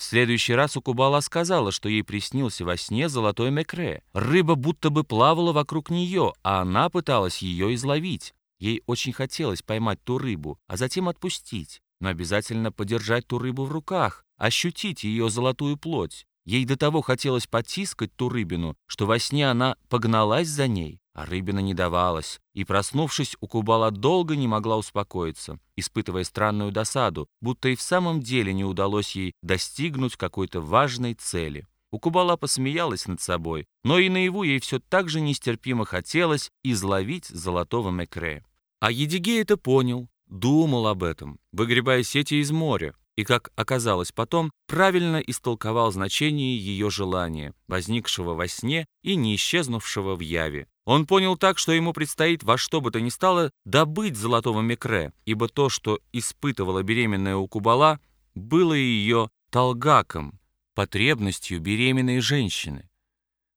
В следующий раз Укубала сказала, что ей приснился во сне золотой мекре. Рыба будто бы плавала вокруг нее, а она пыталась ее изловить. Ей очень хотелось поймать ту рыбу, а затем отпустить, но обязательно подержать ту рыбу в руках, ощутить ее золотую плоть. Ей до того хотелось потискать ту рыбину, что во сне она погналась за ней, а рыбина не давалась, и, проснувшись, Укубала долго не могла успокоиться, испытывая странную досаду, будто и в самом деле не удалось ей достигнуть какой-то важной цели. Укубала посмеялась над собой, но и наяву ей все так же нестерпимо хотелось изловить золотого мекре. А Едигей это понял, думал об этом, выгребая сети из моря, и, как оказалось потом, правильно истолковал значение ее желания, возникшего во сне и не исчезнувшего в яве. Он понял так, что ему предстоит во что бы то ни стало добыть золотого мекре, ибо то, что испытывала беременная Укубала, было ее толгаком, потребностью беременной женщины.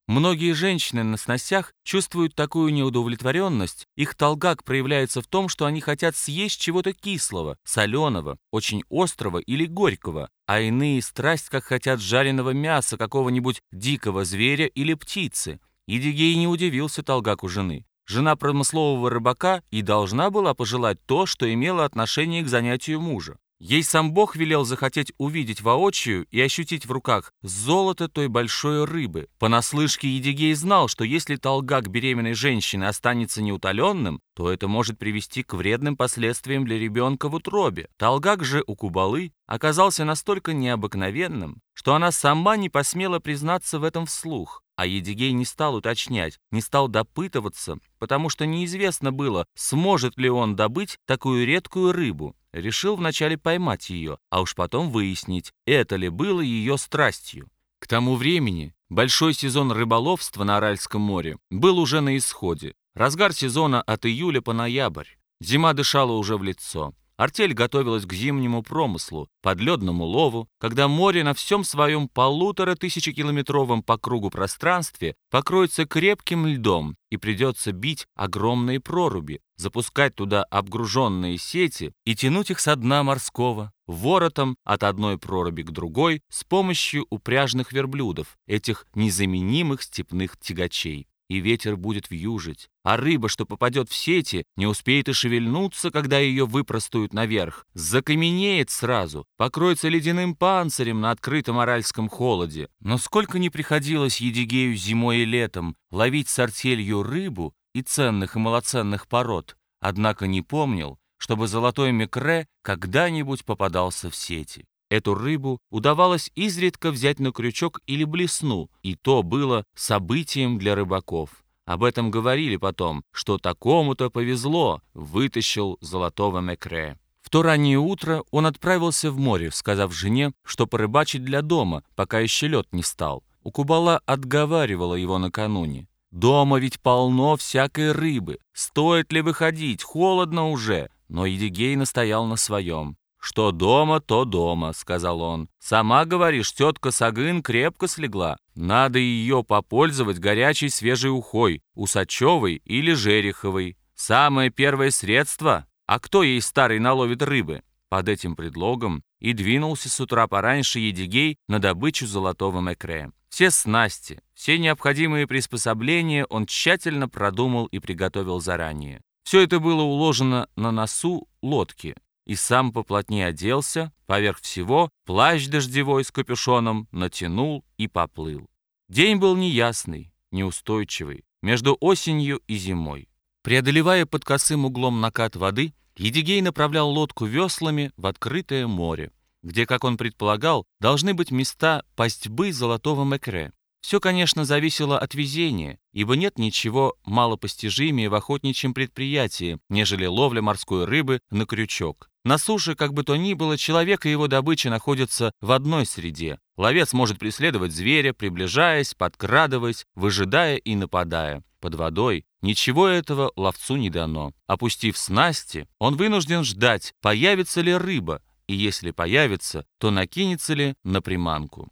Многие женщины на сносях чувствуют такую неудовлетворенность, их толгак проявляется в том, что они хотят съесть чего-то кислого, соленого, очень острого или горького, а иные страсть, как хотят жареного мяса какого-нибудь дикого зверя или птицы. Идигей не удивился толгаку жены. Жена промыслового рыбака и должна была пожелать то, что имело отношение к занятию мужа. Ей сам Бог велел захотеть увидеть воочию и ощутить в руках золото той большой рыбы. Понаслышке Едигей знал, что если толгак беременной женщины останется неутоленным, то это может привести к вредным последствиям для ребенка в утробе. Толгак же у Кубалы оказался настолько необыкновенным, что она сама не посмела признаться в этом вслух. А Едигей не стал уточнять, не стал допытываться, потому что неизвестно было, сможет ли он добыть такую редкую рыбу. Решил вначале поймать ее, а уж потом выяснить, это ли было ее страстью. К тому времени большой сезон рыболовства на Аральском море был уже на исходе. Разгар сезона от июля по ноябрь. Зима дышала уже в лицо. Артель готовилась к зимнему промыслу, подледному лову, когда море на всем своем полутора тысячекилометровом по кругу пространстве покроется крепким льдом и придется бить огромные проруби, запускать туда обгруженные сети и тянуть их со дна морского, воротом от одной проруби к другой с помощью упряжных верблюдов, этих незаменимых степных тягачей и ветер будет вьюжить, а рыба, что попадет в сети, не успеет и шевельнуться, когда ее выпростуют наверх, закаменеет сразу, покроется ледяным панцирем на открытом аральском холоде. Но сколько не приходилось Едигею зимой и летом ловить с артелью рыбу и ценных и малоценных пород, однако не помнил, чтобы золотой микре когда-нибудь попадался в сети. Эту рыбу удавалось изредка взять на крючок или блесну, и то было событием для рыбаков. Об этом говорили потом, что такому-то повезло, вытащил золотого мекре. В то раннее утро он отправился в море, сказав жене, что порыбачить для дома, пока еще лед не стал. Укубала отговаривала его накануне. «Дома ведь полно всякой рыбы. Стоит ли выходить? Холодно уже». Но Едигей настоял на своем. «Что дома, то дома», — сказал он. «Сама, говоришь, тетка Сагын крепко слегла. Надо ее попользовать горячей свежей ухой, усачевой или жереховой. Самое первое средство. А кто ей старый наловит рыбы?» Под этим предлогом и двинулся с утра пораньше Едигей на добычу золотого мекре. Все снасти, все необходимые приспособления он тщательно продумал и приготовил заранее. Все это было уложено на носу лодки, и сам поплотнее оделся, поверх всего плащ дождевой с капюшоном натянул и поплыл. День был неясный, неустойчивый, между осенью и зимой. Преодолевая под косым углом накат воды, Едигей направлял лодку веслами в открытое море, где, как он предполагал, должны быть места пастьбы золотого мекре. Все, конечно, зависело от везения, ибо нет ничего малопостижимее в охотничьем предприятии, нежели ловля морской рыбы на крючок. На суше, как бы то ни было, человек и его добыча находятся в одной среде. Ловец может преследовать зверя, приближаясь, подкрадываясь, выжидая и нападая. Под водой ничего этого ловцу не дано. Опустив снасти, он вынужден ждать, появится ли рыба, и если появится, то накинется ли на приманку.